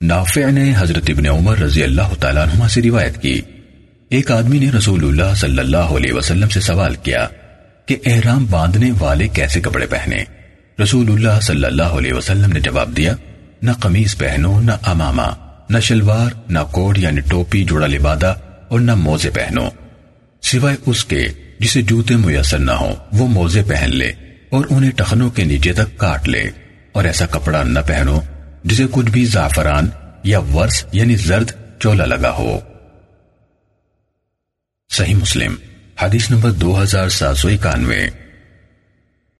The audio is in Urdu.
نافع نے حضرت ابن عمر رضی اللہ تعالیٰ عنہ سے روایت کی۔ ایک آدمی نے رسول اللہ صلی اللہ علیہ وسلم سے سوال کیا کہ احرام باندھنے والے کیسے کپڑے پہنے؟ رسول اللہ صلی اللہ علیہ وسلم نے جواب دیا، نہ قمیص پہنو، نہ امامہ، نہ شلوار، نہ کوٹ یعنی ٹوپی، جوڑا لبادہ اور نہ موزے پہنو۔ سوائے اس کے، جسے جوتے میسر نہ ہو وہ موزے پہن لے اور انہیں ٹخنوں کے نیچے تک کاٹ لے اور ایسا کپڑا نہ پہنو۔ جسے کچھ بھی زعفران یا ورس یعنی زرد چولا لگا ہو۔ صحیح مسلم، حدیث نمبر دو ہزار سات سو اکانوے۔